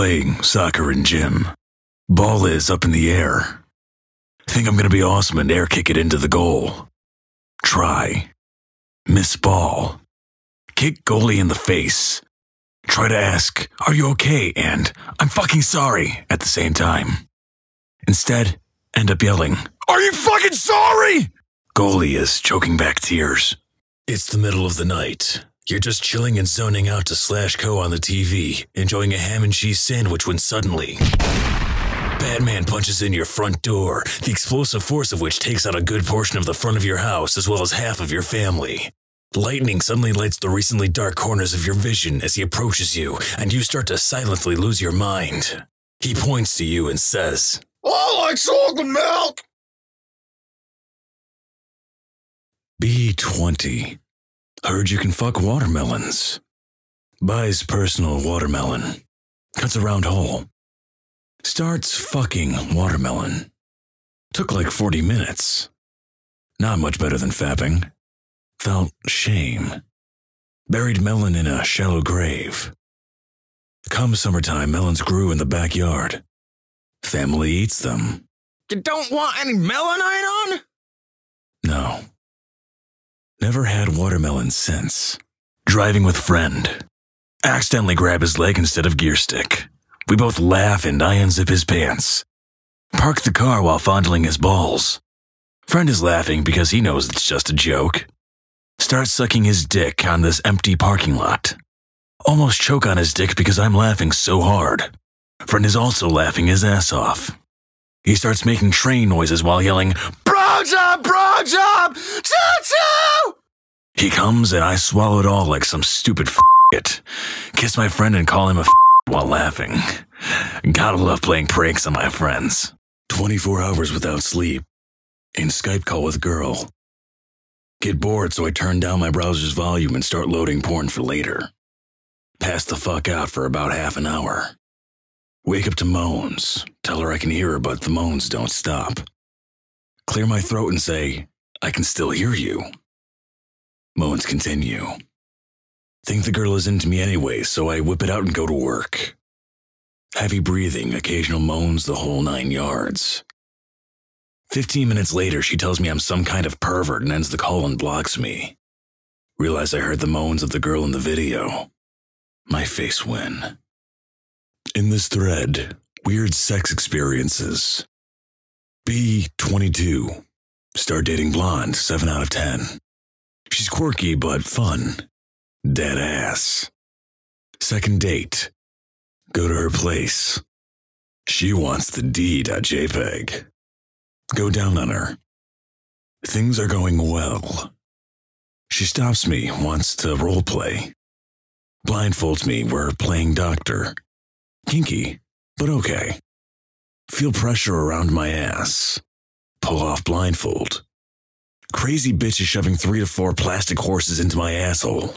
playing soccer in gym. Ball is up in the air. Think I'm gonna be awesome and air kick it into the goal. Try. Miss ball. Kick goalie in the face. Try to ask, Are you okay? and I'm fucking sorry at the same time. Instead, end up yelling, Are you fucking sorry? Goalie is choking back tears. It's the middle of the night. You're just chilling and zoning out to Slash Co on the TV, enjoying a ham and cheese sandwich when suddenly. Batman punches in your front door, the explosive force of which takes out a good portion of the front of your house as well as half of your family. Lightning suddenly lights the recently dark corners of your vision as he approaches you, and you start to silently lose your mind. He points to you and says, I like chocolate milk. B20. Heard you can fuck watermelons. Buys personal watermelon. Cuts a round hole. Starts fucking watermelon. Took like 40 minutes. Not much better than fapping. Felt shame. Buried melon in a shallow grave. Come summertime, melons grew in the backyard. Family eats them. You don't want any melanine on? No. Never had watermelon since. Driving with friend. Accidentally grab his leg instead of gear stick. We both laugh and I unzip his pants. Park the car while fondling his balls. Friend is laughing because he knows it's just a joke. Start sucking his dick on this empty parking lot. Almost choke on his dick because I'm laughing so hard. Friend is also laughing his ass off. He starts making train noises while yelling, Bro job, bro job, choo choo! He comes and I swallow it all like some stupid it. Kiss my friend and call him a while laughing. Gotta love playing pranks on my friends. 24 hours without sleep. In Skype call with girl. Get bored, so I turn down my browser's volume and start loading porn for later. Pass the fuck out for about half an hour. Wake up to moans. Tell her I can hear her, but the moans don't stop. Clear my throat and say, I can still hear you. Moans continue. Think the girl is into me anyway, so I whip it out and go to work. Heavy breathing, occasional moans, the whole nine yards. Fifteen minutes later, she tells me I'm some kind of pervert and ends the call and blocks me. Realize I heard the moans of the girl in the video. My face win. In this thread, weird sex experiences. B22. Start dating blonde, 7 out of 10. She's quirky but fun. Dead ass. Second date. Go to her place. She wants the D.JPEG. Go down on her. Things are going well. She stops me, wants to roleplay. Blindfolds me, we're playing doctor. Kinky, but okay. Feel pressure around my ass. Pull off blindfold. Crazy bitch is shoving three to four plastic horses into my asshole.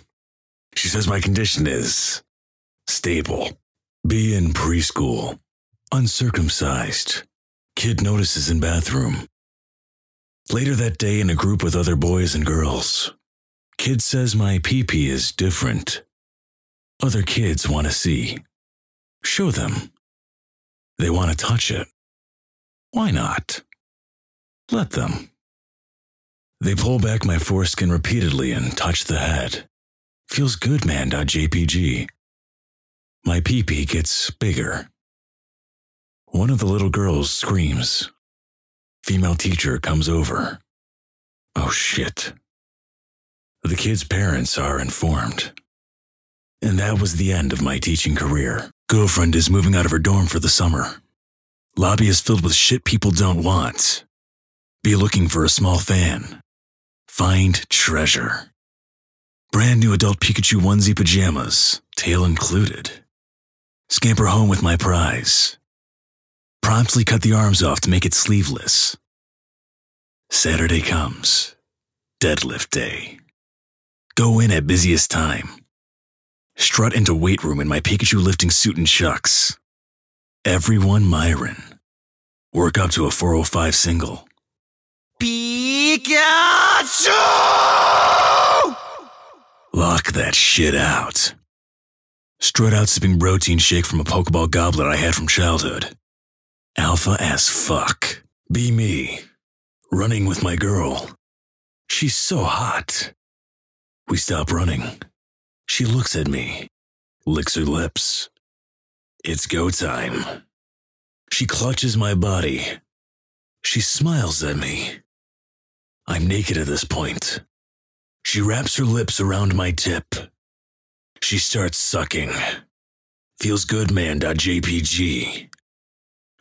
She says my condition is stable. Be in preschool. Uncircumcised. Kid notices in bathroom. Later that day, in a group with other boys and girls, kid says my pee pee is different. Other kids want to see. Show them. They want to touch it. Why not? Let them. They pull back my foreskin repeatedly and touch the head. Feels good, man. JPG. My pee gets bigger. One of the little girls screams. Female teacher comes over. Oh shit. The kid's parents are informed. And that was the end of my teaching career. Girlfriend is moving out of her dorm for the summer. Lobby is filled with shit people don't want. Be looking for a small fan. Find treasure. Brand new adult Pikachu onesie pajamas, tail included. Scamper home with my prize. Promptly cut the arms off to make it sleeveless. Saturday comes. Deadlift day. Go in at busiest time. Strut into weight room in my Pikachu lifting suit and chucks. Everyone Myron. Work up to a 405 single. Pikachu! Lock that shit out. Strut out sipping protein shake from a Pokeball goblet I had from childhood. Alpha as fuck. Be me. Running with my girl. She's so hot. We stop running. She looks at me, licks her lips. It's go time. She clutches my body. She smiles at me. I'm naked at this point. She wraps her lips around my tip. She starts sucking. Feels good, man.jpg.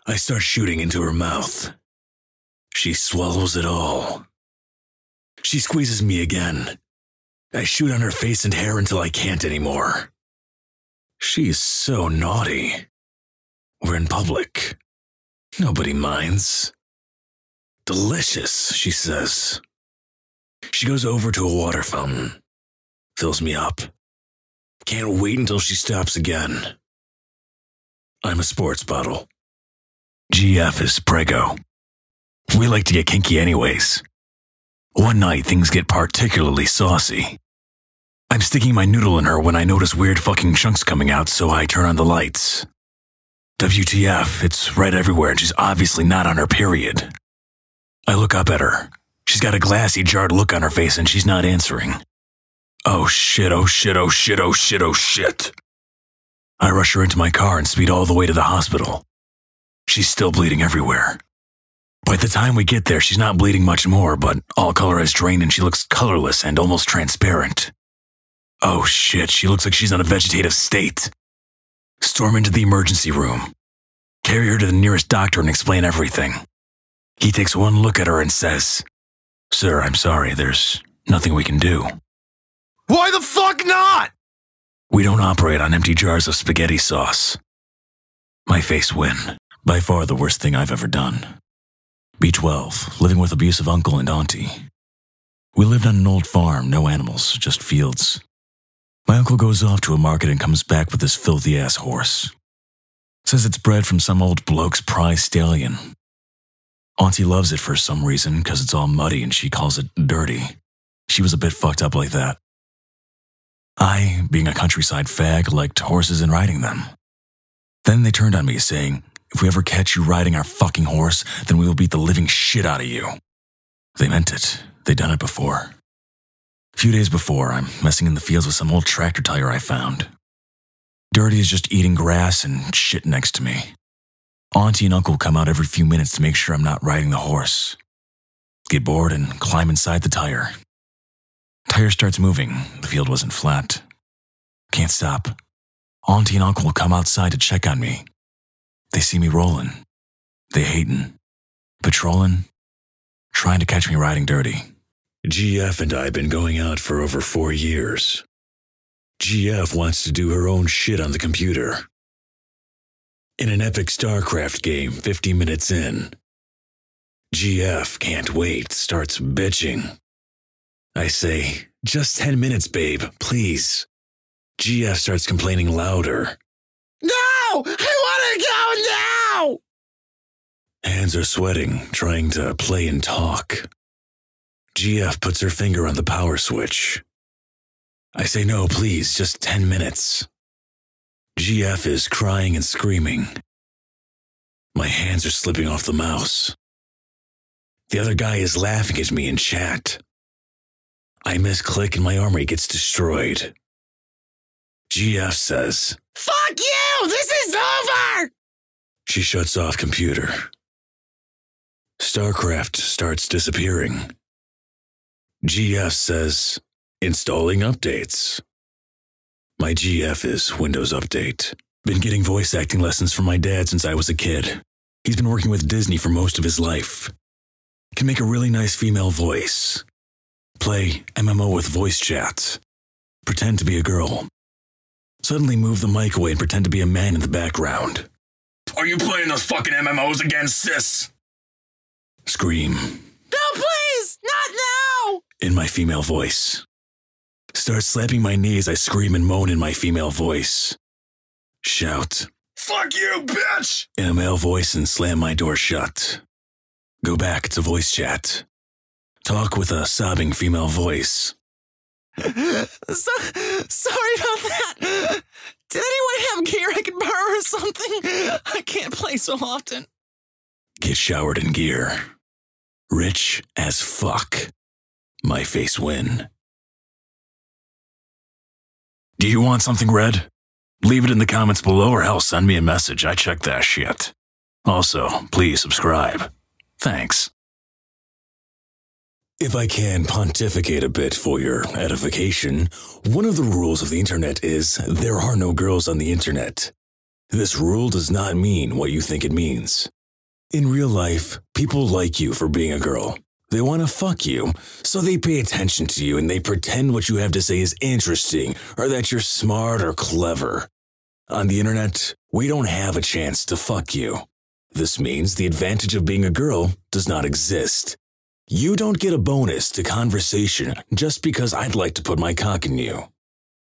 I start shooting into her mouth. She swallows it all. She squeezes me again. I shoot on her face and hair until I can't anymore. She's so naughty. We're in public. Nobody minds. Delicious, she says. She goes over to a water fountain, fills me up. Can't wait until she stops again. I'm a sports bottle. GF is Prego. We like to get kinky anyways. One night, things get particularly saucy. I'm sticking my noodle in her when I notice weird fucking chunks coming out, so I turn on the lights. WTF, it's red everywhere and she's obviously not on her period. I look up at her. She's got a glassy, jarred look on her face and she's not answering. Oh shit, oh shit, oh shit, oh shit, oh shit. I rush her into my car and speed all the way to the hospital. She's still bleeding everywhere. By the time we get there, she's not bleeding much more, but all color has drained and she looks colorless and almost transparent. Oh shit, she looks like she's in a vegetative state. Storm into the emergency room. Carry her to the nearest doctor and explain everything. He takes one look at her and says, Sir, I'm sorry, there's nothing we can do. Why the fuck not? We don't operate on empty jars of spaghetti sauce. My face win. By far the worst thing I've ever done. B12, living with abusive uncle and auntie. We lived on an old farm, no animals, just fields. My uncle goes off to a market and comes back with this filthy ass horse. Says it's bred from some old bloke's prize stallion. Auntie loves it for some reason because it's all muddy and she calls it dirty. She was a bit fucked up like that. I, being a countryside fag, liked horses and riding them. Then they turned on me, saying, If we ever catch you riding our fucking horse, then we will beat the living shit out of you. They meant it. They'd done it before. A few days before, I'm messing in the fields with some old tractor tire I found. Dirty is just eating grass and shit next to me. Auntie and uncle come out every few minutes to make sure I'm not riding the horse. Get bored and climb inside the tire. Tire starts moving. The field wasn't flat. Can't stop. Auntie and uncle come outside to check on me. They see me rolling. They hating. Patrolling. Trying to catch me riding dirty. GF and I have been going out for over four years. GF wants to do her own shit on the computer. In an epic StarCraft game 50 minutes in, GF can't wait, starts bitching. I say, just 10 minutes, babe, please. GF starts complaining louder. No! I want to go now! Hands are sweating, trying to play and talk. GF puts her finger on the power switch. I say, no, please, just 10 minutes. GF is crying and screaming. My hands are slipping off the mouse. The other guy is laughing at me in chat. I misclick and my armory gets destroyed. GF says, Fuck you! This is over! She shuts off computer. StarCraft starts disappearing. GF says, installing updates. My GF is Windows Update. Been getting voice acting lessons from my dad since I was a kid. He's been working with Disney for most of his life. Can make a really nice female voice. Play MMO with voice chat. Pretend to be a girl. Suddenly move the mic away and pretend to be a man in the background. Are you playing those fucking MMOs again, sis? Scream No, please! Not now! In my female voice. Start slapping my knees, I scream and moan in my female voice. Shout Fuck you, bitch! in a male voice and slam my door shut. Go back to voice chat. Talk with a sobbing female voice. So, sorry about that. Did anyone have gear I could borrow or something? I can't play so often. Get showered in gear. Rich as fuck. My face win. Do you want something red? Leave it in the comments below or hell send me a message. I check that shit. Also, please subscribe. Thanks. If I can pontificate a bit for your edification, one of the rules of the internet is there are no girls on the internet. This rule does not mean what you think it means. In real life, people like you for being a girl. They want to fuck you, so they pay attention to you and they pretend what you have to say is interesting or that you're smart or clever. On the internet, we don't have a chance to fuck you. This means the advantage of being a girl does not exist. You don't get a bonus to conversation just because I'd like to put my cock in you.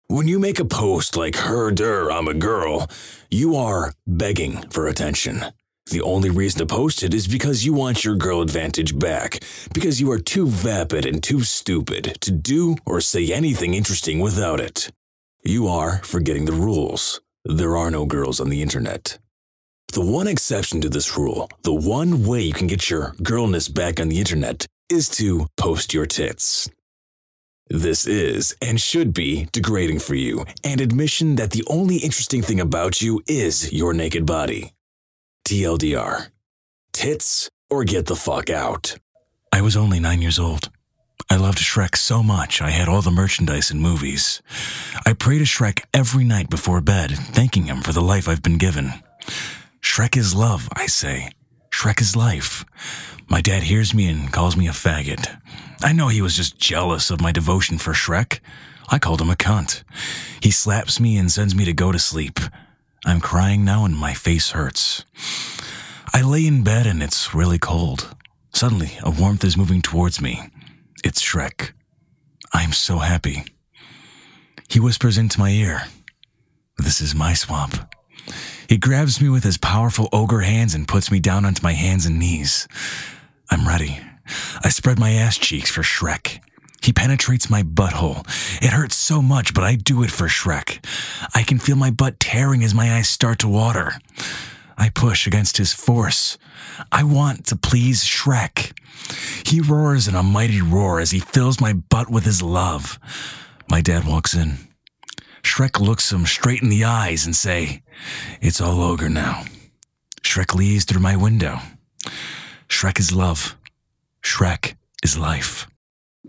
When you make a post like her der, I'm a girl, you are begging for attention. The only reason to post it is because you want your girl advantage back, because you are too vapid and too stupid to do or say anything interesting without it. You are forgetting the rules. There are no girls on the internet. The one exception to this rule, the one way you can get your girlness back on the internet, is to post your tits. This is, and should be, degrading for you, and admission that the only interesting thing about you is your naked body. TLDR. Tits or get the fuck out. I was only nine years old. I loved Shrek so much I had all the merchandise and movies. I pray to Shrek every night before bed, thanking him for the life I've been given. Shrek is love, I say. Shrek is life. My dad hears me and calls me a faggot. I know he was just jealous of my devotion for Shrek. I called him a cunt. He slaps me and sends me to go to sleep. I'm crying now and my face hurts. I lay in bed and it's really cold. Suddenly, a warmth is moving towards me. It's Shrek. I'm so happy. He whispers into my ear, This is my swamp. He grabs me with his powerful ogre hands and puts me down onto my hands and knees. I'm ready. I spread my ass cheeks for Shrek. He penetrates my butthole. It hurts so much, but I do it for Shrek. I can feel my butt tearing as my eyes start to water. I push against his force. I want to please Shrek. He roars in a mighty roar as he fills my butt with his love. My dad walks in. Shrek looks him straight in the eyes and say, It's all ogre now. Shrek leaves through my window. Shrek is love. Shrek is life.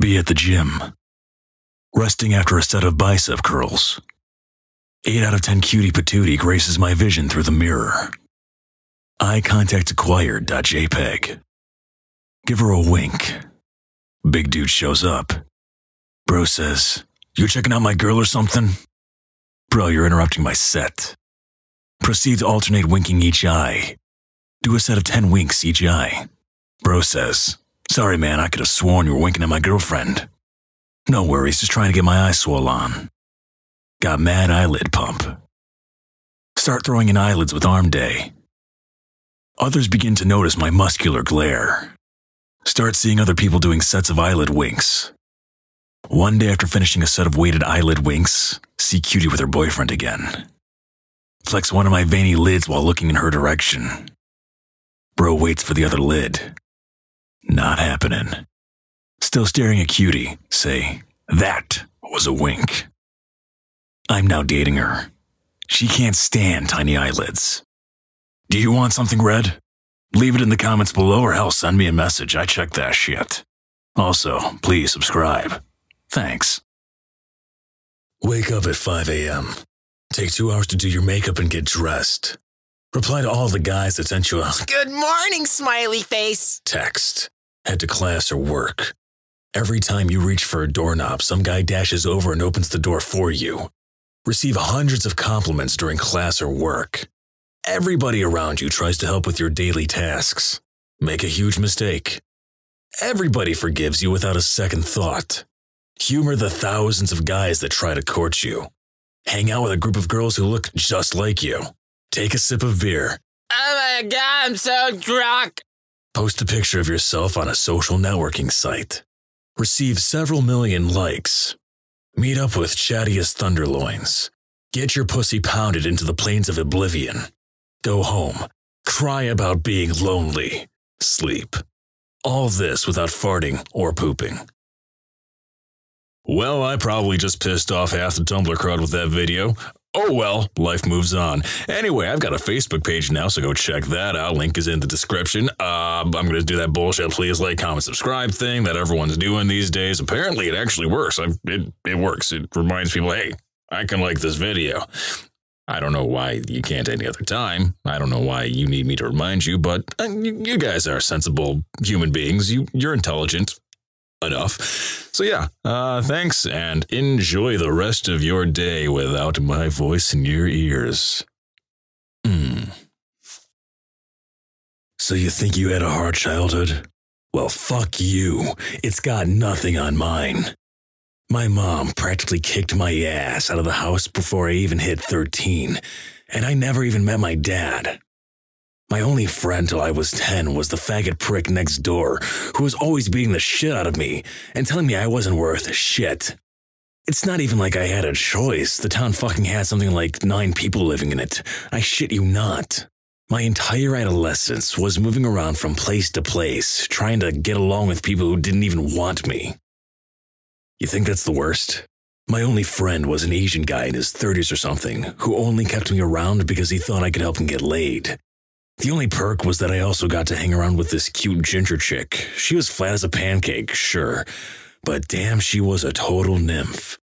Be at the gym. Resting after a set of bicep curls. 8 out of 10 cutie patootie graces my vision through the mirror. Eye contact acquired.jpg. Give her a wink. Big dude shows up. Bro says, You checking out my girl or something? Bro, you're interrupting my set. Proceed to alternate winking each eye. Do a set of 10 winks each eye. Bro says, Sorry, man, I could have sworn you were winking at my girlfriend. No worries, just trying to get my eyes swollen. Got mad eyelid pump. Start throwing in eyelids with arm day. Others begin to notice my muscular glare. Start seeing other people doing sets of eyelid winks. One day after finishing a set of weighted eyelid winks, see Cutie with her boyfriend again. Flex one of my veiny lids while looking in her direction. Bro waits for the other lid. Not happening. Still staring at Cutie, say, that was a wink. I'm now dating her. She can't stand tiny eyelids. Do you want something red? Leave it in the comments below or hell send me a message. I check that shit. Also, please subscribe. Thanks. Wake up at 5 a.m. Take two hours to do your makeup and get dressed. Reply to all the guys that sent you a Good morning, smiley face. text. Head to class or work. Every time you reach for a doorknob, some guy dashes over and opens the door for you. Receive hundreds of compliments during class or work. Everybody around you tries to help with your daily tasks. Make a huge mistake. Everybody forgives you without a second thought. Humor the thousands of guys that try to court you. Hang out with a group of girls who look just like you. Take a sip of beer. Oh my god, I'm so drunk. Post a picture of yourself on a social networking site. Receive several million likes. Meet up with chattiest thunderloins. Get your pussy pounded into the plains of oblivion. Go home. Cry about being lonely. Sleep. All this without farting or pooping. Well, I probably just pissed off half the Tumblr crowd with that video. Oh well, life moves on. Anyway, I've got a Facebook page now, so go check that out. Link is in the description. Uh, I'm gonna do that bullshit please like, comment, subscribe thing that everyone's doing these days. Apparently, it actually works. I've, it it works. It reminds people, hey, I can like this video. I don't know why you can't any other time. I don't know why you need me to remind you, but uh, you, you guys are sensible human beings. You you're intelligent enough. So yeah, uh, thanks and enjoy the rest of your day without my voice in your ears. Hmm. So you think you had a hard childhood? Well, fuck you. It's got nothing on mine. My mom practically kicked my ass out of the house before I even hit 13, and I never even met my dad. My only friend till I was 10 was the faggot prick next door, who was always beating the shit out of me and telling me I wasn't worth shit. It's not even like I had a choice. The town fucking had something like nine people living in it. I shit you not. My entire adolescence was moving around from place to place, trying to get along with people who didn't even want me. You think that's the worst? My only friend was an Asian guy in his 30s or something who only kept me around because he thought I could help him get laid. The only perk was that I also got to hang around with this cute ginger chick. She was flat as a pancake, sure, but damn, she was a total nymph.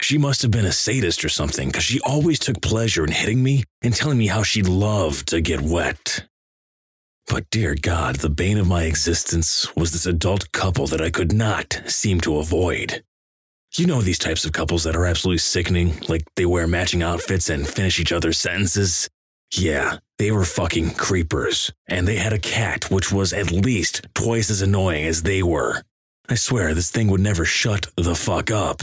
She must have been a sadist or something, because she always took pleasure in hitting me and telling me how she loved to get wet. But dear God, the bane of my existence was this adult couple that I could not seem to avoid. You know these types of couples that are absolutely sickening, like they wear matching outfits and finish each other's sentences? Yeah, they were fucking creepers, and they had a cat which was at least twice as annoying as they were. I swear this thing would never shut the fuck up.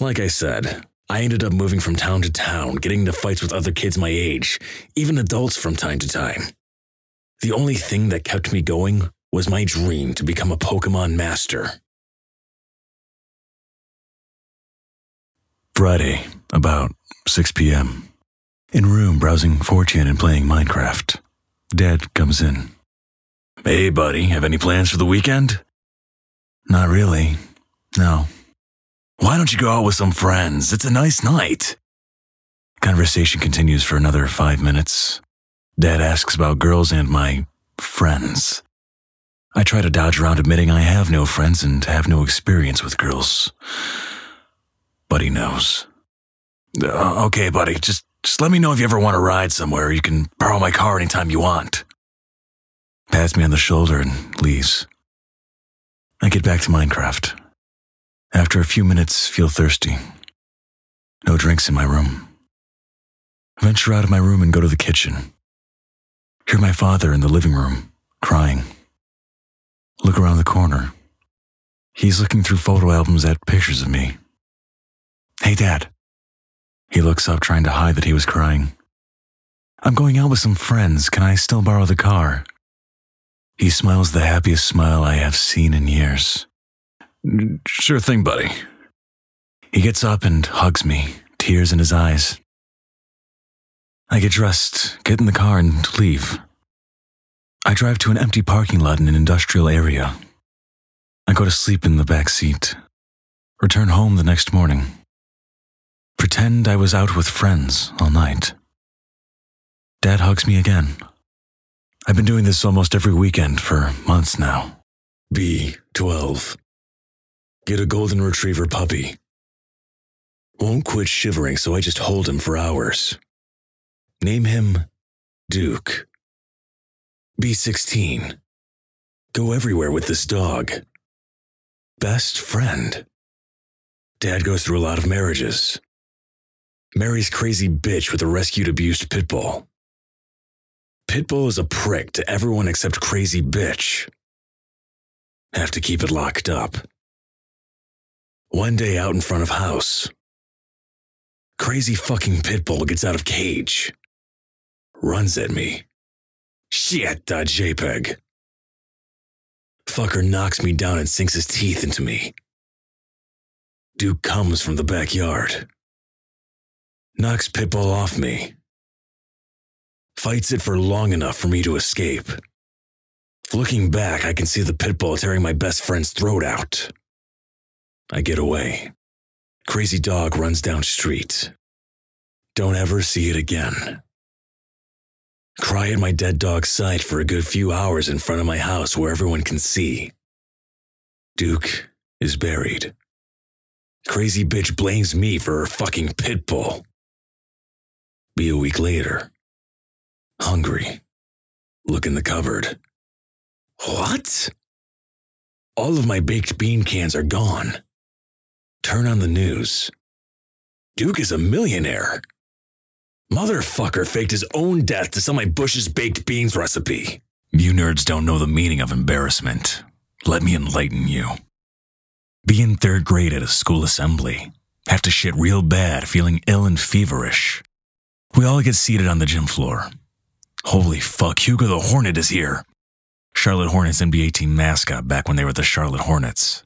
Like I said, I ended up moving from town to town, getting into fights with other kids my age, even adults from time to time. The only thing that kept me going was my dream to become a Pokemon master. Friday, about 6 p.m. In room, browsing 4chan and playing Minecraft. Dad comes in. Hey, buddy, have any plans for the weekend? Not really. No. Why don't you go out with some friends? It's a nice night. Conversation continues for another five minutes. Dad asks about girls and my friends. I try to dodge around admitting I have no friends and have no experience with girls. But he knows. Uh, okay, buddy, just just let me know if you ever want to ride somewhere. You can borrow my car anytime you want. Pats me on the shoulder and leaves. I get back to Minecraft. After a few minutes, feel thirsty. No drinks in my room. Venture out of my room and go to the kitchen. Hear my father in the living room, crying. Look around the corner. He's looking through photo albums at pictures of me. Hey, Dad. He looks up, trying to hide that he was crying. I'm going out with some friends. Can I still borrow the car? He smiles the happiest smile I have seen in years. Sure thing, buddy. He gets up and hugs me, tears in his eyes. I get dressed, get in the car, and leave. I drive to an empty parking lot in an industrial area. I go to sleep in the back seat. Return home the next morning. Pretend I was out with friends all night. Dad hugs me again. I've been doing this almost every weekend for months now. B12. Get a golden retriever puppy. Won't quit shivering, so I just hold him for hours. Name him Duke. B16. Go everywhere with this dog. Best friend. Dad goes through a lot of marriages. Mary's crazy bitch with a rescued abused pit bull. Pitbull is a prick to everyone except crazy bitch. Have to keep it locked up. One day out in front of house. Crazy fucking pitbull gets out of cage. Runs at me. Shit, JPEG. Fucker knocks me down and sinks his teeth into me. Duke comes from the backyard. Knocks Pitbull off me, fights it for long enough for me to escape. Looking back, I can see the Pitbull tearing my best friend's throat out. I get away. Crazy dog runs down street. Don't ever see it again. Cry at my dead dog's side for a good few hours in front of my house where everyone can see. Duke is buried. Crazy bitch blames me for her fucking pit bull. Be a week later. Hungry. Look in the cupboard. What? All of my baked bean cans are gone. Turn on the news. Duke is a millionaire. Motherfucker faked his own death to sell my Bush's baked beans recipe. You nerds don't know the meaning of embarrassment. Let me enlighten you. Be in third grade at a school assembly. Have to shit real bad, feeling ill and feverish. We all get seated on the gym floor. Holy fuck, Hugo the Hornet is here. Charlotte Hornets NBA team mascot back when they were the Charlotte Hornets.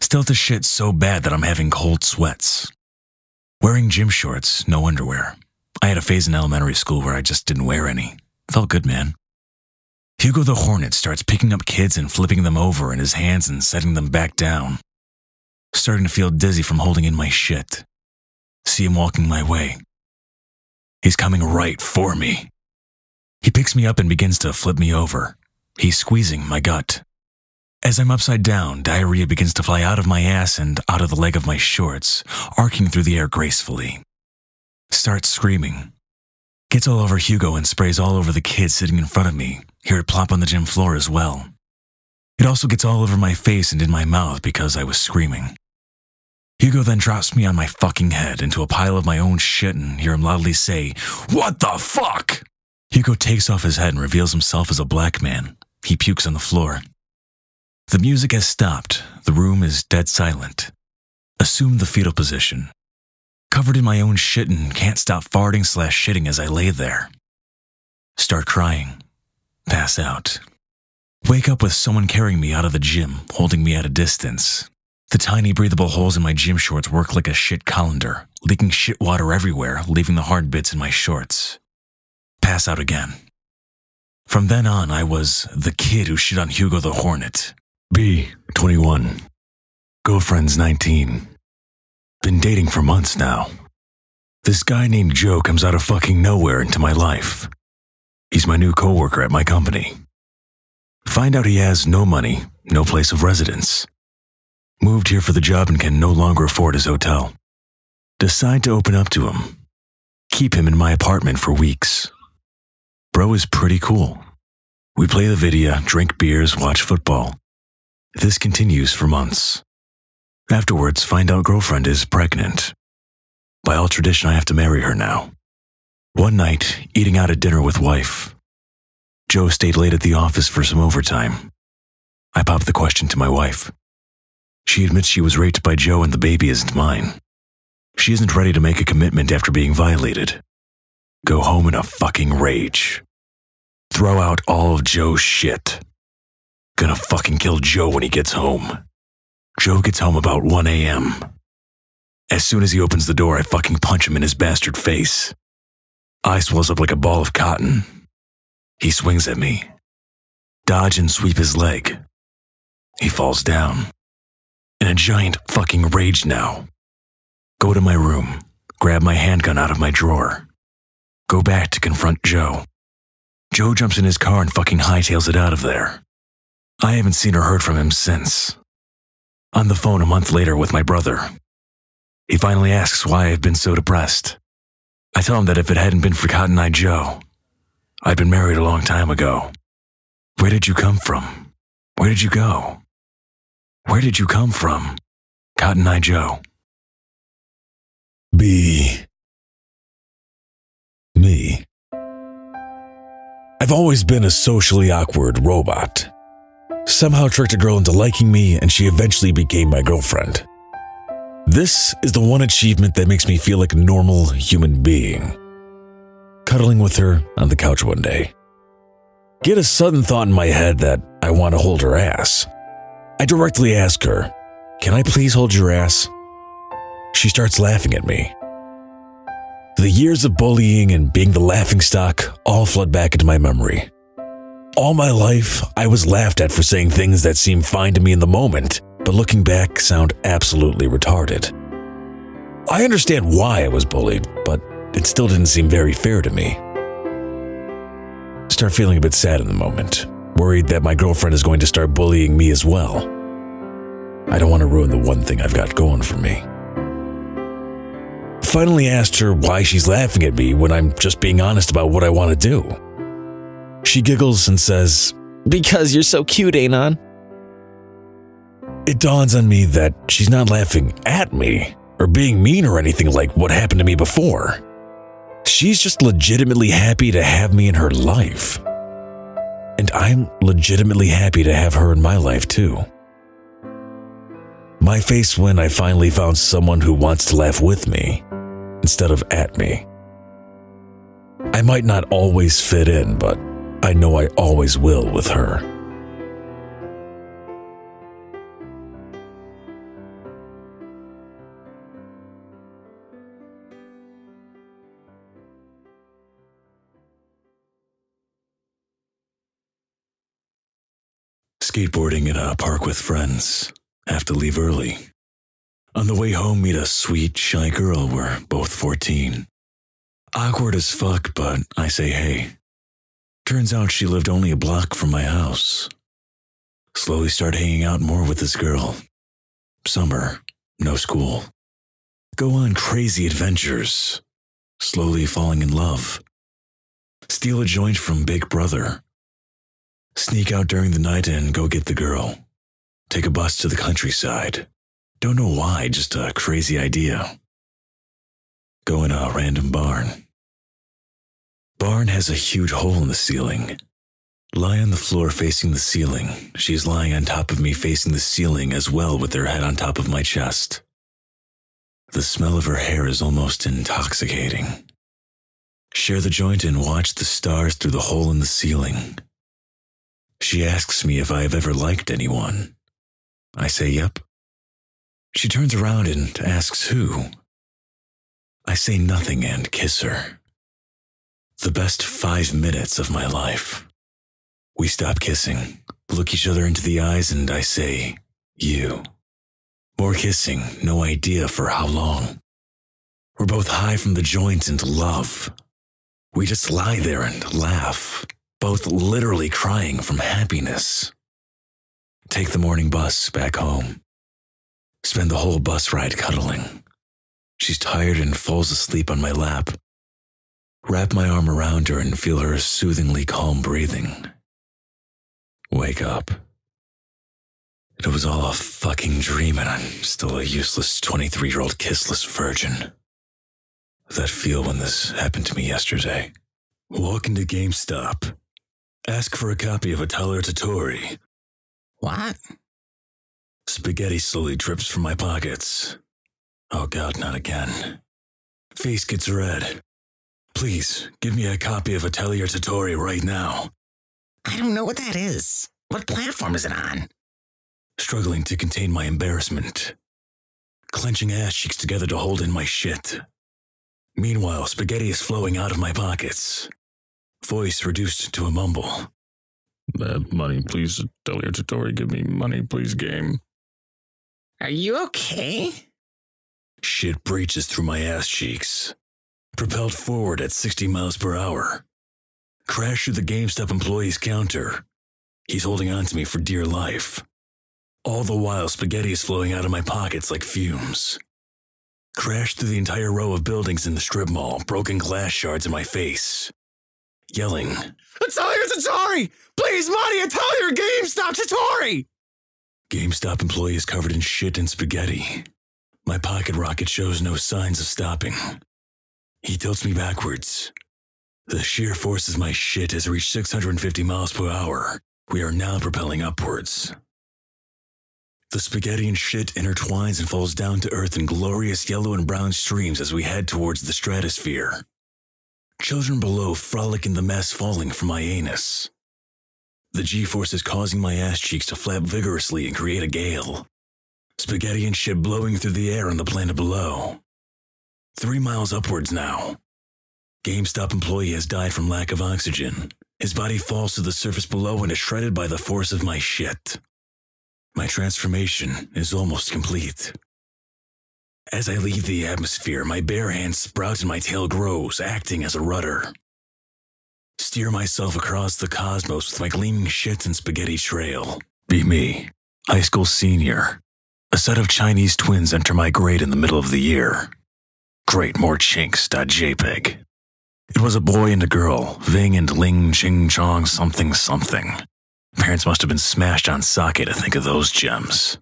Still to shit so bad that I'm having cold sweats. Wearing gym shorts, no underwear. I had a phase in elementary school where I just didn't wear any. Felt good, man. Hugo the Hornet starts picking up kids and flipping them over in his hands and setting them back down. Starting to feel dizzy from holding in my shit. See him walking my way. He's coming right for me. He picks me up and begins to flip me over. He's squeezing my gut. As I'm upside down, diarrhea begins to fly out of my ass and out of the leg of my shorts, arcing through the air gracefully starts screaming. Gets all over Hugo and sprays all over the kid sitting in front of me, hear it plop on the gym floor as well. It also gets all over my face and in my mouth because I was screaming. Hugo then drops me on my fucking head into a pile of my own shit and hear him loudly say, What the fuck? Hugo takes off his head and reveals himself as a black man. He pukes on the floor. The music has stopped. The room is dead silent. Assume the fetal position covered in my own shit and can't stop farting slash shitting as I lay there. Start crying. Pass out. Wake up with someone carrying me out of the gym, holding me at a distance. The tiny breathable holes in my gym shorts work like a shit colander, leaking shit water everywhere, leaving the hard bits in my shorts. Pass out again. From then on, I was the kid who shit on Hugo the Hornet. B, 21. Girlfriend's 19. Been dating for months now. This guy named Joe comes out of fucking nowhere into my life. He's my new coworker at my company. Find out he has no money, no place of residence. Moved here for the job and can no longer afford his hotel. Decide to open up to him. Keep him in my apartment for weeks. Bro is pretty cool. We play the video, drink beers, watch football. This continues for months. Afterwards, find out girlfriend is pregnant. By all tradition, I have to marry her now. One night, eating out at dinner with wife. Joe stayed late at the office for some overtime. I popped the question to my wife. She admits she was raped by Joe and the baby isn't mine. She isn't ready to make a commitment after being violated. Go home in a fucking rage. Throw out all of Joe's shit. Gonna fucking kill Joe when he gets home. Joe gets home about 1 a.m. As soon as he opens the door, I fucking punch him in his bastard face. Eye swells up like a ball of cotton. He swings at me. Dodge and sweep his leg. He falls down. In a giant fucking rage now. Go to my room, grab my handgun out of my drawer. Go back to confront Joe. Joe jumps in his car and fucking hightails it out of there. I haven't seen or heard from him since. On the phone a month later with my brother. He finally asks why I've been so depressed. I tell him that if it hadn't been for Cotton Eye Joe, I'd been married a long time ago. Where did you come from? Where did you go? Where did you come from? Cotton Eye Joe. B. Me. I've always been a socially awkward robot somehow tricked a girl into liking me, and she eventually became my girlfriend. This is the one achievement that makes me feel like a normal human being. Cuddling with her on the couch one day. Get a sudden thought in my head that I want to hold her ass. I directly ask her, Can I please hold your ass? She starts laughing at me. The years of bullying and being the laughingstock all flood back into my memory. All my life, I was laughed at for saying things that seemed fine to me in the moment, but looking back sound absolutely retarded. I understand why I was bullied, but it still didn't seem very fair to me. Start feeling a bit sad in the moment, worried that my girlfriend is going to start bullying me as well. I don't want to ruin the one thing I've got going for me. Finally asked her why she's laughing at me when I'm just being honest about what I want to do. She giggles and says, Because you're so cute, Anon. It dawns on me that she's not laughing at me or being mean or anything like what happened to me before. She's just legitimately happy to have me in her life. And I'm legitimately happy to have her in my life too. My face when I finally found someone who wants to laugh with me instead of at me. I might not always fit in, but I know I always will with her. Skateboarding at a park with friends. Have to leave early. On the way home, meet a sweet, shy girl. We're both 14. Awkward as fuck, but I say hey. Turns out she lived only a block from my house. Slowly start hanging out more with this girl. Summer, no school. Go on crazy adventures. Slowly falling in love. Steal a joint from Big Brother. Sneak out during the night and go get the girl. Take a bus to the countryside. Don't know why, just a crazy idea. Go in a random barn. Barn has a huge hole in the ceiling. Lie on the floor facing the ceiling. She's lying on top of me facing the ceiling as well with her head on top of my chest. The smell of her hair is almost intoxicating. Share the joint and watch the stars through the hole in the ceiling. She asks me if I have ever liked anyone. I say yep. She turns around and asks who. I say nothing and kiss her. The best five minutes of my life. We stop kissing, look each other into the eyes, and I say, You. More kissing, no idea for how long. We're both high from the joint and love. We just lie there and laugh, both literally crying from happiness. Take the morning bus back home. Spend the whole bus ride cuddling. She's tired and falls asleep on my lap. Wrap my arm around her and feel her soothingly calm breathing. Wake up. It was all a fucking dream, and I'm still a useless 23 year old kissless virgin. That feel when this happened to me yesterday. Walk into GameStop. Ask for a copy of a Atelier Totori. What? Spaghetti slowly drips from my pockets. Oh god, not again. Face gets red. Please, give me a copy of a Atelier Totori right now. I don't know what that is. What platform is it on? Struggling to contain my embarrassment. Clenching ass cheeks together to hold in my shit. Meanwhile, spaghetti is flowing out of my pockets. Voice reduced to a mumble. Uh, money, please. Tell your tutorial. Give me money, please, game. Are you okay? Shit breaches through my ass cheeks. Propelled forward at 60 miles per hour. Crash through the GameStop employee's counter. He's holding on to me for dear life. All the while, spaghetti is flowing out of my pockets like fumes. Crash through the entire row of buildings in the strip mall, broken glass shards in my face. Yelling, Atelier Totori! Please, money, Atelier GameStop Totori! GameStop employee is covered in shit and spaghetti. My pocket rocket shows no signs of stopping. He tilts me backwards. The sheer force of my shit has reached 650 miles per hour. We are now propelling upwards. The spaghetti and shit intertwines and falls down to earth in glorious yellow and brown streams as we head towards the stratosphere. Children below frolic in the mess falling from my anus. The G force is causing my ass cheeks to flap vigorously and create a gale. Spaghetti and shit blowing through the air on the planet below. Three miles upwards now. GameStop employee has died from lack of oxygen. His body falls to the surface below and is shredded by the force of my shit. My transformation is almost complete. As I leave the atmosphere, my bare hands sprout and my tail grows, acting as a rudder. Steer myself across the cosmos with my gleaming shit and spaghetti trail. Be me, high school senior. A set of Chinese twins enter my grade in the middle of the year. Great, more chinks.jpg. It was a boy and a girl, Ving and Ling Ching Chong something something. Parents must have been smashed on sake to think of those gems.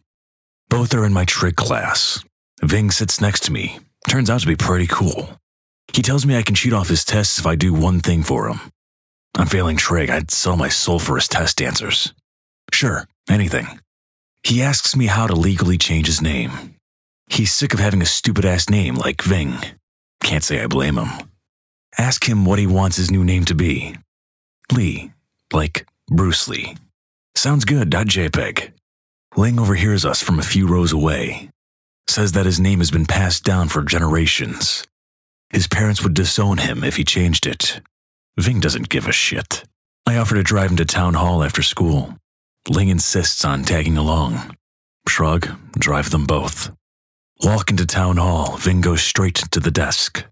Both are in my trig class. Ving sits next to me. Turns out to be pretty cool. He tells me I can cheat off his tests if I do one thing for him. I'm failing trig. I'd sell my soul for his test answers. Sure, anything. He asks me how to legally change his name. He's sick of having a stupid ass name like Ving. Can't say I blame him. Ask him what he wants his new name to be. Lee, like Bruce Lee. Sounds good, JPEG. Ling overhears us from a few rows away. Says that his name has been passed down for generations. His parents would disown him if he changed it. Ving doesn't give a shit. I offer to drive him to town hall after school. Ling insists on tagging along. Shrug, drive them both. Walk into town hall, Ving goes straight to the desk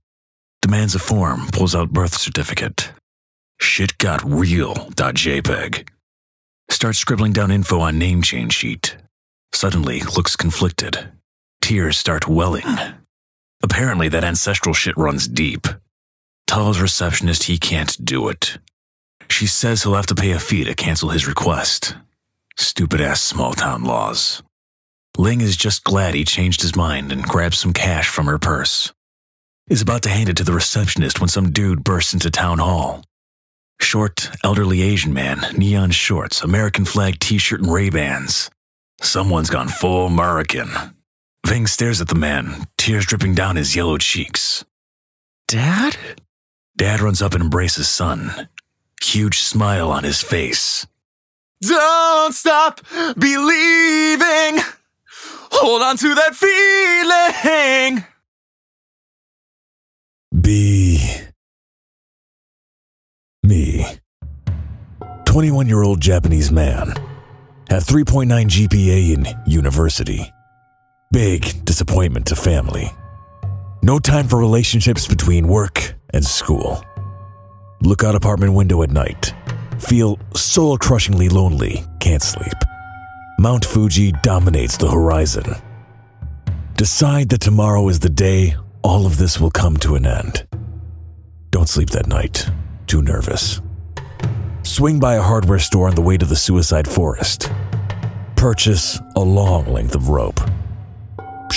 demands a form, pulls out birth certificate. Shit got real. JPEG. Starts scribbling down info on name change sheet. Suddenly looks conflicted. Tears start welling. Apparently that ancestral shit runs deep. Tells receptionist he can't do it. She says he'll have to pay a fee to cancel his request. Stupid ass small town laws. Ling is just glad he changed his mind and grabs some cash from her purse is about to hand it to the receptionist when some dude bursts into town hall. Short, elderly Asian man, neon shorts, American flag t shirt, and Ray-Bans. Someone's gone full American. Ving stares at the man, tears dripping down his yellow cheeks. Dad? Dad runs up and embraces son. Huge smile on his face. Don't stop believing. Hold on to that feeling. Be me. 21 year old Japanese man. Had 3.9 GPA in university. Big disappointment to family. No time for relationships between work and school. Look out apartment window at night. Feel soul crushingly lonely, can't sleep. Mount Fuji dominates the horizon. Decide that tomorrow is the day all of this will come to an end. Don't sleep that night. Too nervous. Swing by a hardware store on the way to the suicide forest. Purchase a long length of rope.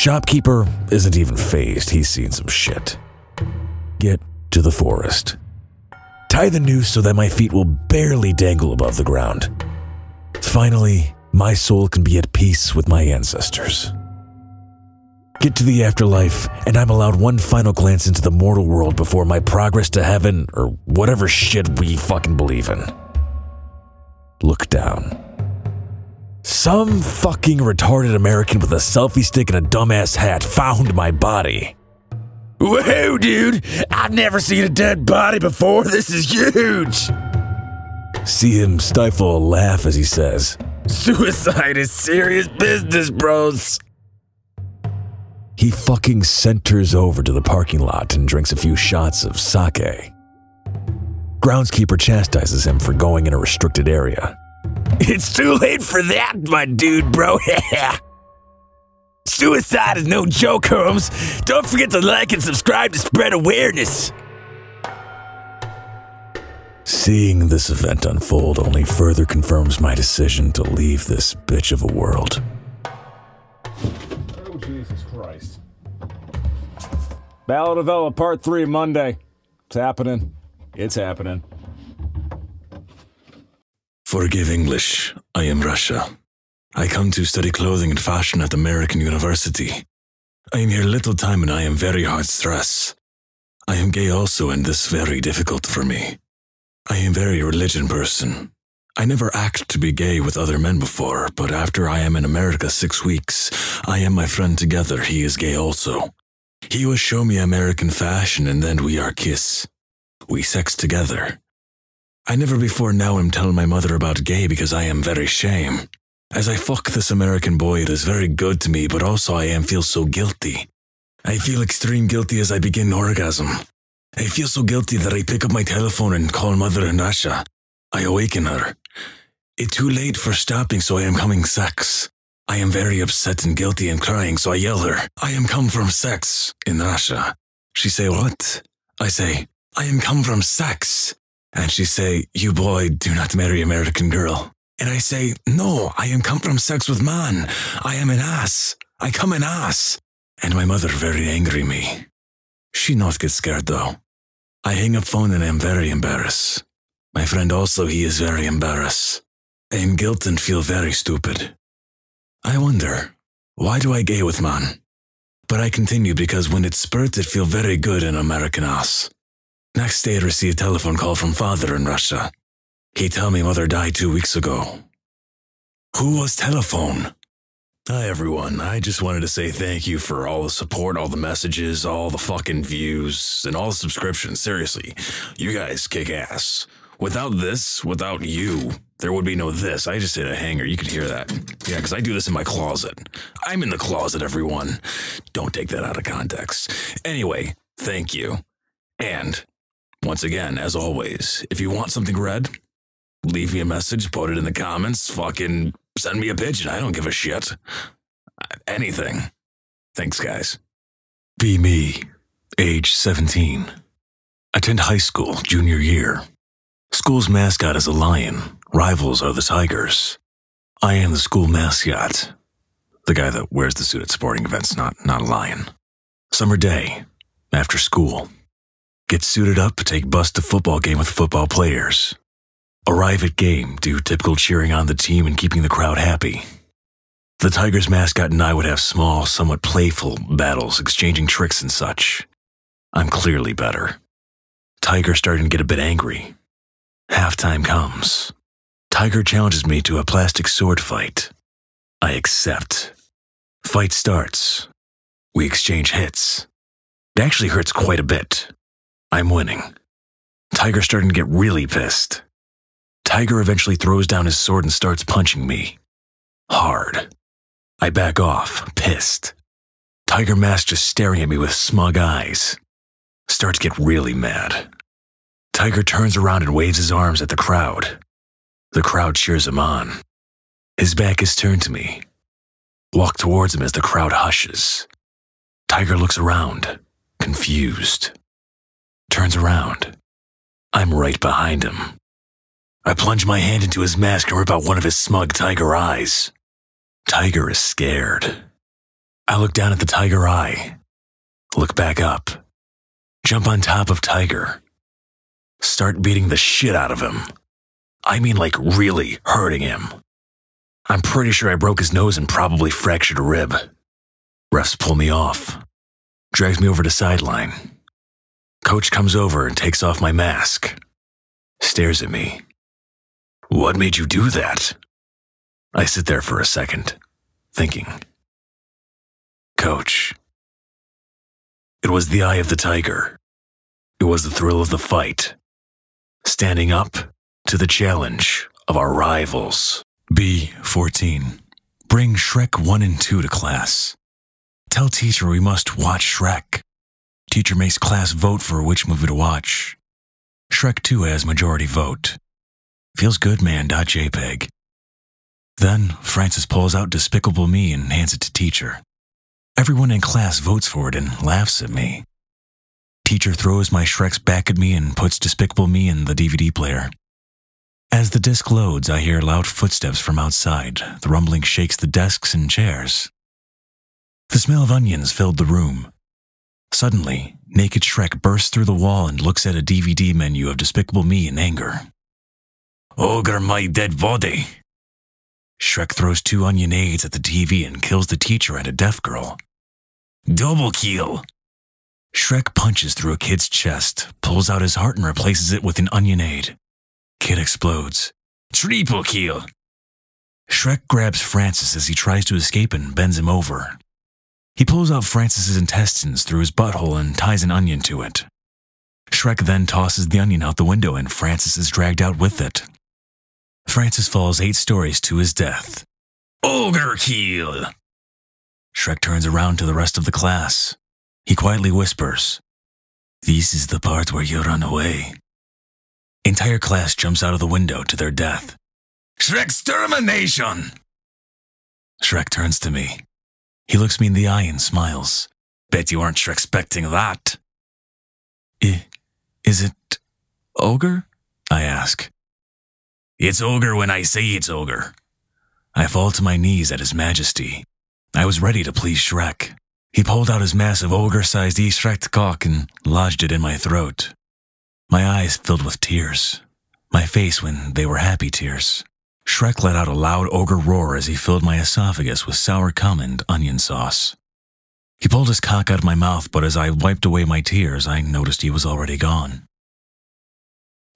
Shopkeeper isn't even fazed, he's seen some shit. Get to the forest. Tie the noose so that my feet will barely dangle above the ground. Finally, my soul can be at peace with my ancestors. Get to the afterlife, and I'm allowed one final glance into the mortal world before my progress to heaven or whatever shit we fucking believe in. Look down. Some fucking retarded American with a selfie stick and a dumbass hat found my body. Whoa, dude! I've never seen a dead body before. This is huge! See him stifle a laugh as he says, Suicide is serious business, bros. He fucking centers over to the parking lot and drinks a few shots of sake. Groundskeeper chastises him for going in a restricted area. It's too late for that, my dude, bro. Suicide is no joke, Holmes. Don't forget to like and subscribe to spread awareness. Seeing this event unfold only further confirms my decision to leave this bitch of a world. Oh, Jesus Christ. Ballad of Ella, Part 3, Monday. It's happening. It's happening. Forgive English. I am Russia. I come to study clothing and fashion at American University. I am here little time and I am very hard stress. I am gay also and this very difficult for me. I am very religion person. I never act to be gay with other men before, but after I am in America six weeks, I and my friend together, he is gay also. He will show me American fashion and then we are kiss. We sex together. I never before now am telling my mother about gay because I am very shame. As I fuck this American boy, it is very good to me, but also I am feel so guilty. I feel extreme guilty as I begin orgasm. I feel so guilty that I pick up my telephone and call mother in Russia. I awaken her. It too late for stopping, so I am coming sex. I am very upset and guilty and crying, so I yell her, I am come from sex in Russia. She say, what? I say, I am come from sex. And she say, you boy, do not marry American girl. And I say, no, I am come from sex with man. I am an ass. I come an ass. And my mother very angry me. She not get scared though. I hang up phone and am very embarrassed. My friend also, he is very embarrassed. I am guilt and feel very stupid. I wonder, why do I gay with man? But I continue because when it spurts, it feel very good in American ass. Next day, I received a telephone call from father in Russia. He tell me mother died two weeks ago. Who was telephone? Hi everyone, I just wanted to say thank you for all the support, all the messages, all the fucking views, and all the subscriptions. Seriously, you guys kick ass. Without this, without you, there would be no this. I just hit a hanger. You could hear that. Yeah, because I do this in my closet. I'm in the closet, everyone. Don't take that out of context. Anyway, thank you. And once again, as always, if you want something read, leave me a message, put it in the comments, fucking send me a pigeon. I don't give a shit. Anything. Thanks, guys. Be me, age 17. Attend high school, junior year. School's mascot is a lion. Rivals are the tigers. I am the school mascot. The guy that wears the suit at sporting events, not, not a lion. Summer day, after school. Get suited up, take bus to football game with football players. Arrive at game, do typical cheering on the team and keeping the crowd happy. The Tigers mascot and I would have small, somewhat playful battles, exchanging tricks and such. I'm clearly better. Tiger starting to get a bit angry. Halftime comes. Tiger challenges me to a plastic sword fight. I accept. Fight starts. We exchange hits. It actually hurts quite a bit. I'm winning. Tiger starting to get really pissed. Tiger eventually throws down his sword and starts punching me. Hard. I back off, pissed. Tiger Mask just staring at me with smug eyes. Starts to get really mad. Tiger turns around and waves his arms at the crowd. The crowd cheers him on. His back is turned to me. Walk towards him as the crowd hushes. Tiger looks around, confused. Turns around. I'm right behind him. I plunge my hand into his mask and rip out one of his smug tiger eyes. Tiger is scared. I look down at the tiger eye, look back up, jump on top of Tiger, start beating the shit out of him. I mean, like, really hurting him. I'm pretty sure I broke his nose and probably fractured a rib. Refs pull me off, drags me over to sideline. Coach comes over and takes off my mask, stares at me. What made you do that? I sit there for a second, thinking. Coach. It was the eye of the tiger. It was the thrill of the fight. Standing up to the challenge of our rivals. B14. Bring Shrek 1 and 2 to class. Tell teacher we must watch Shrek. Teacher makes class vote for which movie to watch. Shrek 2 has majority vote. Feels good, man. JPEG. Then Francis pulls out Despicable Me and hands it to teacher. Everyone in class votes for it and laughs at me. Teacher throws my Shreks back at me and puts Despicable Me in the DVD player. As the disc loads, I hear loud footsteps from outside. The rumbling shakes the desks and chairs. The smell of onions filled the room. Suddenly, Naked Shrek bursts through the wall and looks at a DVD menu of Despicable Me in anger. Ogre my dead body. Shrek throws two onion at the TV and kills the teacher and a deaf girl. Double kill. Shrek punches through a kid's chest, pulls out his heart and replaces it with an onionade. Kid explodes. Triple kill. Shrek grabs Francis as he tries to escape and bends him over. He pulls out Francis's intestines through his butthole and ties an onion to it. Shrek then tosses the onion out the window and Francis is dragged out with it. Francis falls eight stories to his death. Ogre kill! Shrek turns around to the rest of the class. He quietly whispers, This is the part where you run away. Entire class jumps out of the window to their death. Shrek's termination! Shrek turns to me. He looks me in the eye and smiles. Bet you aren't expecting that. I, is it ogre? I ask. It's ogre when I say it's ogre. I fall to my knees at his majesty. I was ready to please Shrek. He pulled out his massive ogre-sized East cock and lodged it in my throat. My eyes filled with tears. My face when they were happy tears. Shrek let out a loud ogre roar as he filled my esophagus with sour cum and onion sauce. He pulled his cock out of my mouth, but as I wiped away my tears, I noticed he was already gone.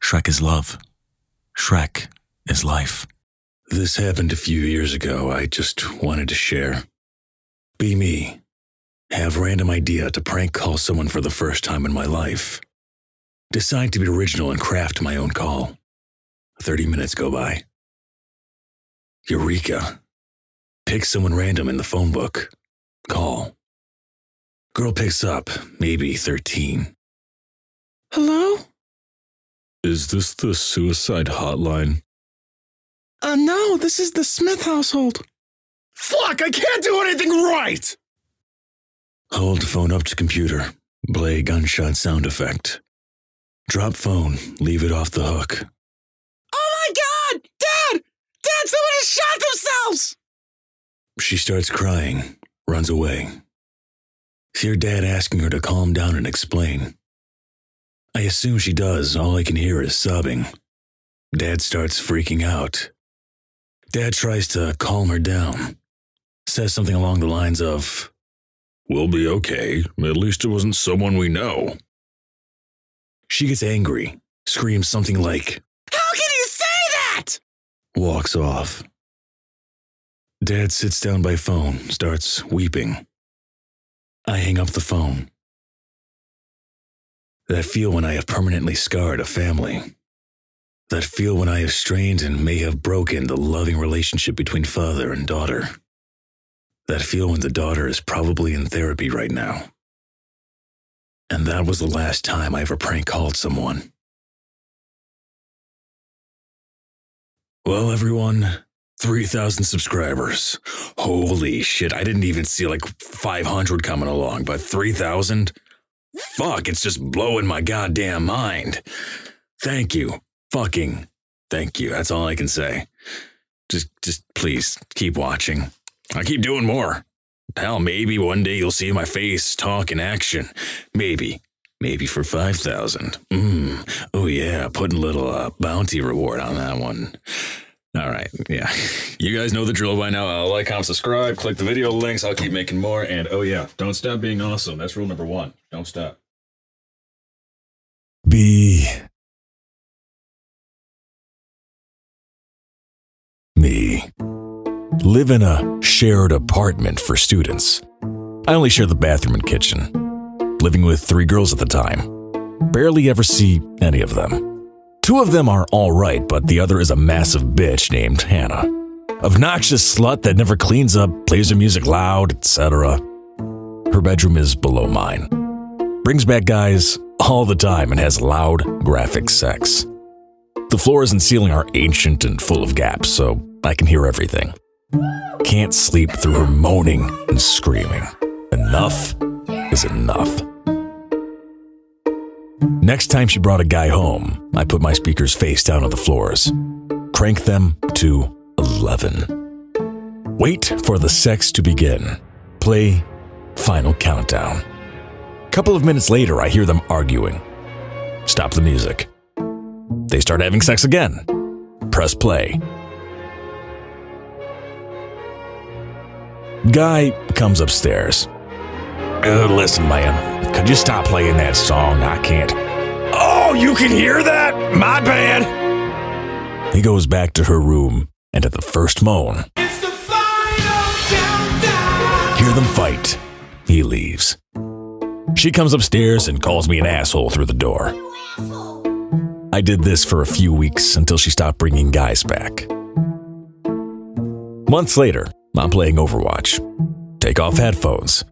Shrek is love. Shrek is life. This happened a few years ago. I just wanted to share. Be me. Have random idea to prank call someone for the first time in my life. Decide to be original and craft my own call. 30 minutes go by. Eureka. Pick someone random in the phone book. Call. Girl picks up, maybe 13. Hello? Is this the suicide hotline? Uh, no, this is the Smith household. Fuck, I can't do anything right! Hold phone up to computer. Play gunshot sound effect. Drop phone, leave it off the hook. Oh my god! Dad! Dad, someone has shot themselves! She starts crying, runs away. Hear dad asking her to calm down and explain. I assume she does. All I can hear is sobbing. Dad starts freaking out. Dad tries to calm her down. Says something along the lines of, We'll be okay. At least it wasn't someone we know. She gets angry, screams something like, How can you say that? Walks off. Dad sits down by phone, starts weeping. I hang up the phone. That feel when I have permanently scarred a family. That feel when I have strained and may have broken the loving relationship between father and daughter. That feel when the daughter is probably in therapy right now. And that was the last time I ever prank called someone. Well, everyone, 3,000 subscribers. Holy shit, I didn't even see like 500 coming along, but 3,000? Fuck, it's just blowing my goddamn mind. Thank you. Fucking thank you. That's all I can say. Just, just please keep watching. I keep doing more. Hell, maybe one day you'll see my face, talk in action. Maybe. Maybe for 5,000. Mmm. Oh, yeah. Putting a little uh, bounty reward on that one. All right. Yeah. You guys know the drill by now. Uh, like, comment, subscribe, click the video links. I'll keep making more. And oh, yeah. Don't stop being awesome. That's rule number one. Don't stop. Be me. Live in a shared apartment for students. I only share the bathroom and kitchen. Living with three girls at the time. Barely ever see any of them. Two of them are alright, but the other is a massive bitch named Hannah. Obnoxious slut that never cleans up, plays her music loud, etc. Her bedroom is below mine. Brings back guys all the time and has loud, graphic sex. The floors and ceiling are ancient and full of gaps, so I can hear everything. Can't sleep through her moaning and screaming. Enough is enough. Next time she brought a guy home, I put my speakers face down on the floors, crank them to 11. Wait for the sex to begin. Play Final Countdown. Couple of minutes later, I hear them arguing. Stop the music. They start having sex again. Press play. Guy comes upstairs. Uh, listen, man, could you stop playing that song? I can't. Oh, you can hear that? My bad. He goes back to her room, and at the first moan, hear them fight. He leaves. She comes upstairs and calls me an asshole through the door. I did this for a few weeks until she stopped bringing guys back. Months later, I'm playing Overwatch. Take off headphones.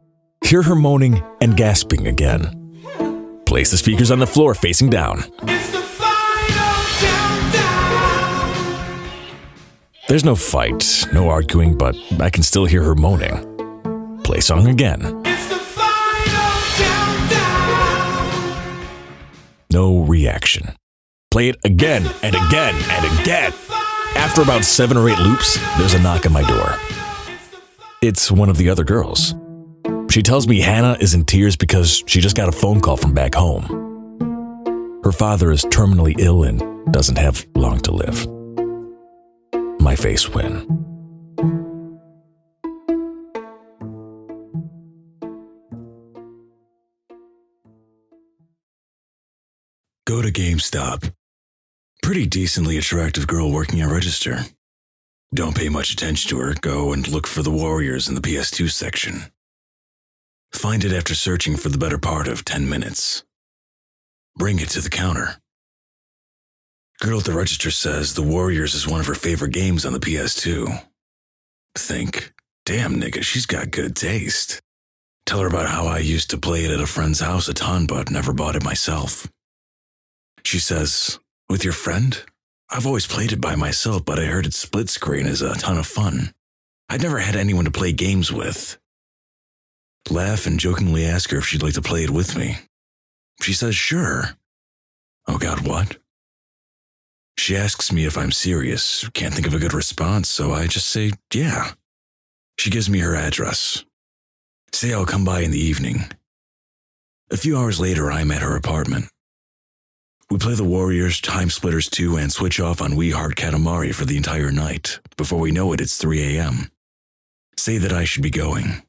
Hear her moaning and gasping again. Place the speakers on the floor facing down. There's no fight, no arguing, but I can still hear her moaning. Play song again. No reaction. Play it again and again and again. After about seven or eight loops, there's a knock on my door. It's one of the other girls. She tells me Hannah is in tears because she just got a phone call from back home. Her father is terminally ill and doesn't have long to live. My face win. Go to GameStop. Pretty decently attractive girl working at register. Don't pay much attention to her. Go and look for the Warriors in the PS2 section. Find it after searching for the better part of 10 minutes. Bring it to the counter. Girl at the register says the Warriors is one of her favorite games on the PS2. Think, damn nigga, she's got good taste. Tell her about how I used to play it at a friend's house a ton, but never bought it myself. She says, With your friend? I've always played it by myself, but I heard its split screen is a ton of fun. I'd never had anyone to play games with. Laugh and jokingly ask her if she'd like to play it with me. She says, Sure. Oh god, what? She asks me if I'm serious. Can't think of a good response, so I just say, Yeah. She gives me her address. Say I'll come by in the evening. A few hours later, I'm at her apartment. We play the Warriors, TimeSplitters 2, and switch off on We Heart Katamari for the entire night. Before we know it, it's 3 a.m. Say that I should be going.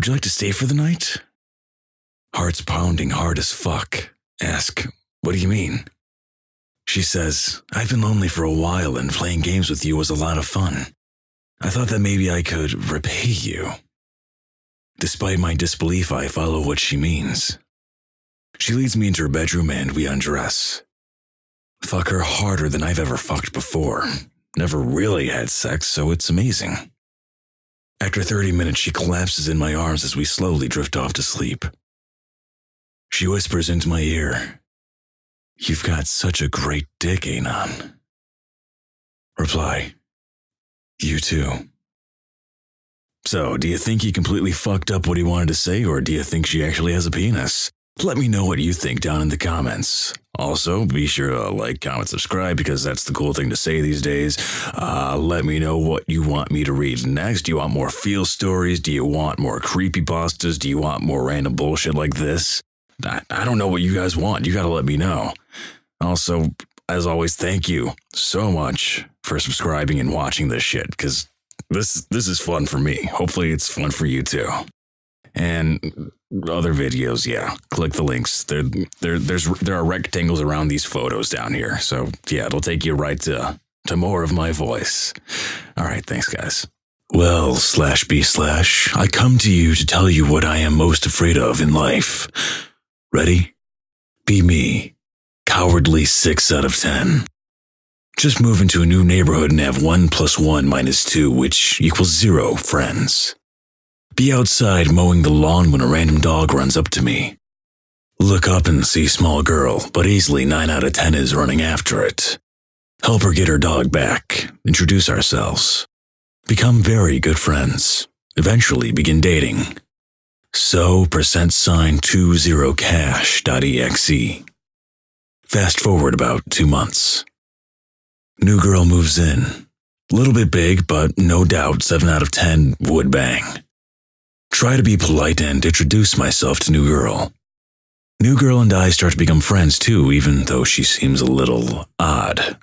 Would you like to stay for the night? Heart's pounding hard as fuck. Ask, what do you mean? She says, I've been lonely for a while and playing games with you was a lot of fun. I thought that maybe I could repay you. Despite my disbelief, I follow what she means. She leads me into her bedroom and we undress. Fuck her harder than I've ever fucked before. Never really had sex, so it's amazing. After 30 minutes, she collapses in my arms as we slowly drift off to sleep. She whispers into my ear, You've got such a great dick, Anon. Reply, You too. So, do you think he completely fucked up what he wanted to say, or do you think she actually has a penis? Let me know what you think down in the comments. Also, be sure to like, comment, subscribe because that's the cool thing to say these days. Uh, let me know what you want me to read next. Do you want more feel stories? Do you want more creepy pastas? Do you want more random bullshit like this? I, I don't know what you guys want. You gotta let me know. Also, as always, thank you so much for subscribing and watching this shit because this this is fun for me. Hopefully, it's fun for you too. And other videos, yeah, click the links. There, there, there's there are rectangles around these photos down here. So yeah, it'll take you right to to more of my voice. All right, thanks, guys. Well, slash b slash, I come to you to tell you what I am most afraid of in life. Ready? Be me. Cowardly six out of ten. Just move into a new neighborhood and have one plus one minus two, which equals zero friends. Be outside mowing the lawn when a random dog runs up to me. Look up and see small girl, but easily 9 out of 10 is running after it. Help her get her dog back. Introduce ourselves. Become very good friends. Eventually begin dating. So percent sign 20 cash.exe. Fast forward about two months. New girl moves in. Little bit big, but no doubt 7 out of 10 would bang. Try to be polite and introduce myself to New Girl. New Girl and I start to become friends too, even though she seems a little odd.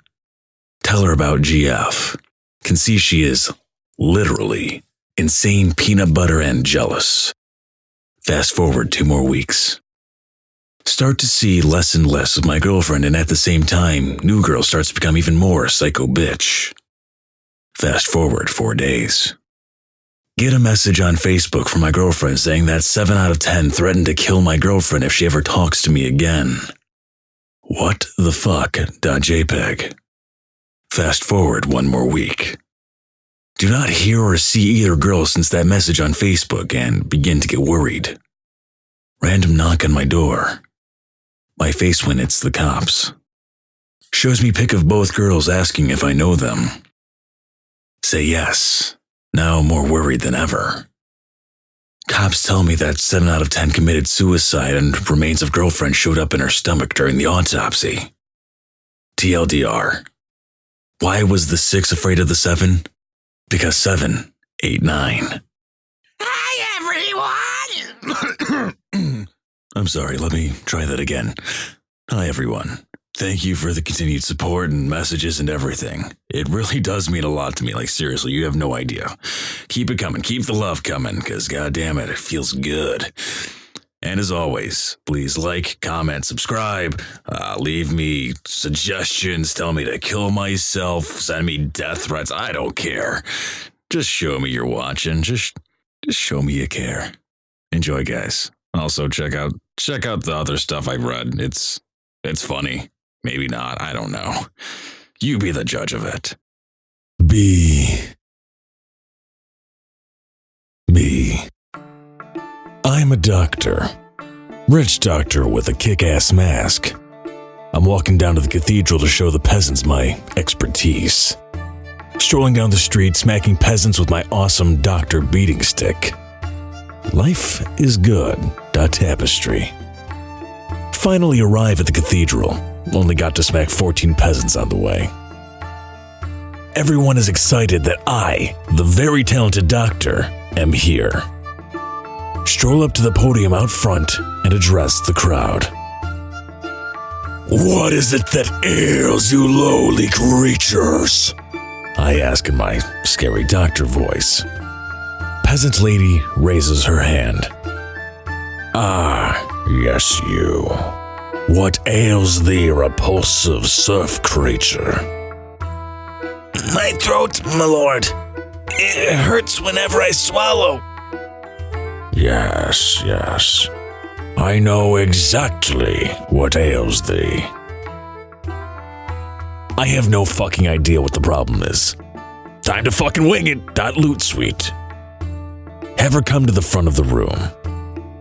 Tell her about GF. Can see she is literally insane peanut butter and jealous. Fast forward two more weeks. Start to see less and less of my girlfriend, and at the same time, New Girl starts to become even more psycho bitch. Fast forward four days. Get a message on Facebook from my girlfriend saying that 7 out of 10 threatened to kill my girlfriend if she ever talks to me again. What the fuck? .jpg. Fast forward one more week. Do not hear or see either girl since that message on Facebook and begin to get worried. Random knock on my door. My face when it's the cops. Shows me pic of both girls asking if I know them. Say yes. Now more worried than ever. Cops tell me that 7 out of 10 committed suicide and remains of girlfriend showed up in her stomach during the autopsy. TLDR. Why was the 6 afraid of the 7? Because 7 ate 9. Hi, everyone! I'm sorry, let me try that again. Hi, everyone. Thank you for the continued support and messages and everything. It really does mean a lot to me. Like, seriously, you have no idea. Keep it coming. Keep the love coming, because goddamn it, it feels good. And as always, please like, comment, subscribe, uh, leave me suggestions, tell me to kill myself, send me death threats. I don't care. Just show me you're watching. Just, just show me you care. Enjoy, guys. Also, check out check out the other stuff I've read. It's it's funny. Maybe not. I don't know. You be the judge of it. B. B. I'm a doctor. Rich doctor with a kick ass mask. I'm walking down to the cathedral to show the peasants my expertise. Strolling down the street, smacking peasants with my awesome doctor beating stick. Life is good. Tapestry. Finally arrive at the cathedral. Only got to smack 14 peasants on the way. Everyone is excited that I, the very talented doctor, am here. Stroll up to the podium out front and address the crowd. What is it that ails you lowly creatures? I ask in my scary doctor voice. Peasant lady raises her hand. Ah, yes, you. What ails thee, repulsive serf creature? My throat, my lord. It hurts whenever I swallow. Yes, yes. I know exactly what ails thee. I have no fucking idea what the problem is. Time to fucking wing it. Dot loot suite. Have her come to the front of the room.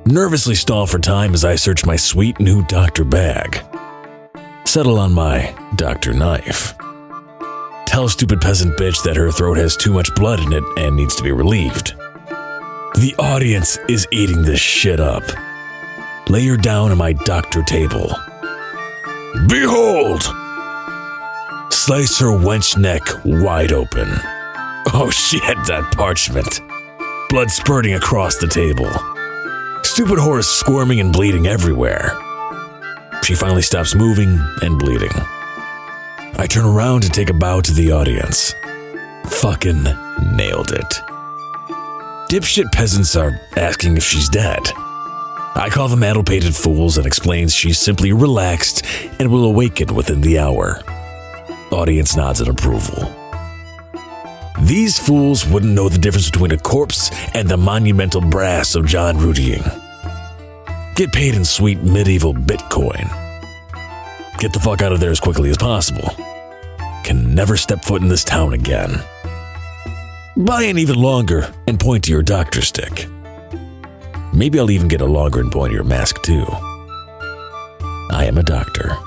Nervously stall for time as I search my sweet new doctor bag. Settle on my doctor knife. Tell stupid peasant bitch that her throat has too much blood in it and needs to be relieved. The audience is eating this shit up. Lay her down on my doctor table. Behold! Slice her wench neck wide open. Oh, shit, that parchment. Blood spurting across the table. Stupid horse squirming and bleeding everywhere. She finally stops moving and bleeding. I turn around to take a bow to the audience. Fucking nailed it. Dipshit peasants are asking if she's dead. I call them addle-pated fools and explains she's simply relaxed and will awaken within the hour. Audience nods in approval. These fools wouldn't know the difference between a corpse and the monumental brass of John Rudying. Get paid in sweet medieval Bitcoin. Get the fuck out of there as quickly as possible. Can never step foot in this town again. Buy an even longer and point to your doctor stick. Maybe I'll even get a longer and pointier mask too. I am a doctor.